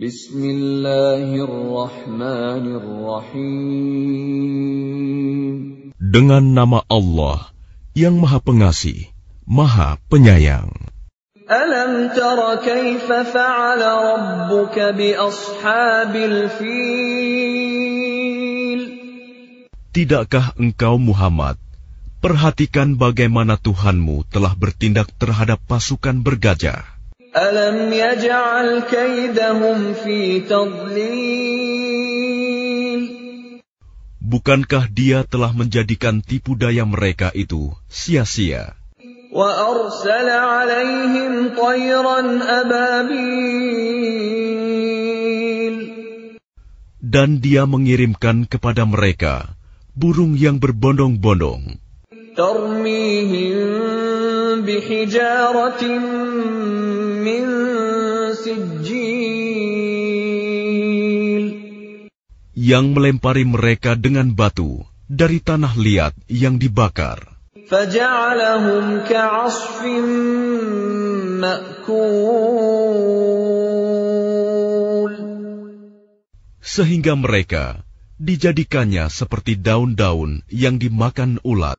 Bismillahirrahmanirrahim. Dengan nama Allah yang Maha Pengasih, Maha Penyayang. Alam tara kaifa fa'ala rabbuka bi ashabil fil? Tidakkah engkau Muhammad perhatikan bagaimana Tuhanmu telah bertindak terhadap pasukan bergajah? Alam yaj'al kaidahum fi tadlil. Bukankah dia telah menjadikan tipu daya mereka itu sia-sia? Wa arsala alaihim tayran. Dan dia mengirimkan kepada mereka burung yang berbondong-bondong. Tarmihim yang melempari mereka dengan batu dari tanah liat yang dibakar. Sehingga mereka dijadikannya seperti daun-daun yang dimakan ulat.